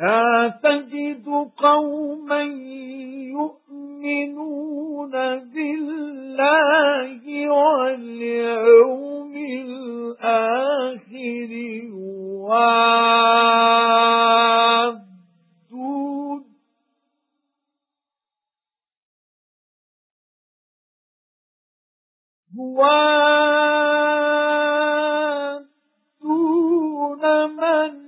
لا تجد قوما يؤمنون بالله واليوم الآخر يوادون من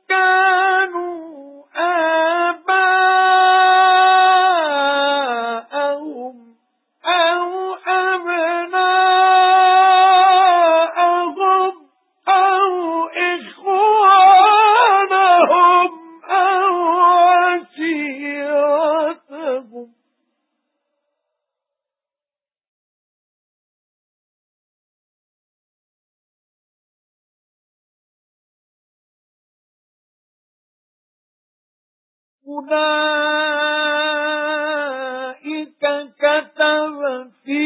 أُولَئِكَ كَتَبَ فِي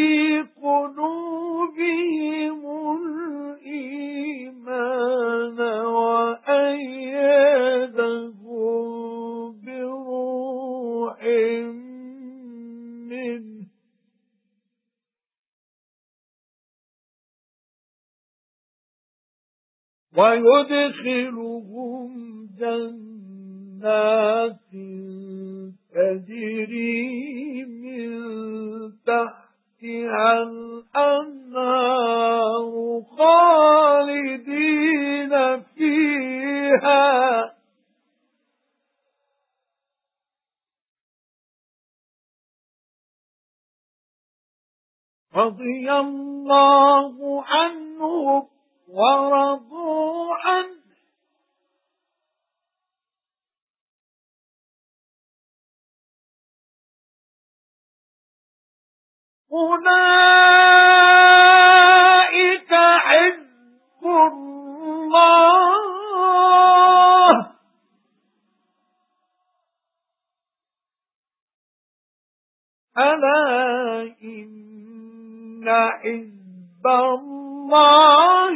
قُلُوبِهِمُ الْإِيمَانَ وَأَيَّدَهُم بِرُوحٍ مِّنْهُ وَيُدْخِلُهُمْ جَنَّاتٍ جَنَّاتٍ تَجْرِي مِن تَحْتِهَا الْأَنْهَارُ خَالِدِينَ فِيهَا. رَضِيَ اللَّهُ عَنْهُمْ وَرَضُوا أُولَئِكَ حِزْبُ اللَّهِ. أَلَا إِنَّ حِزْبَ اللَّهِ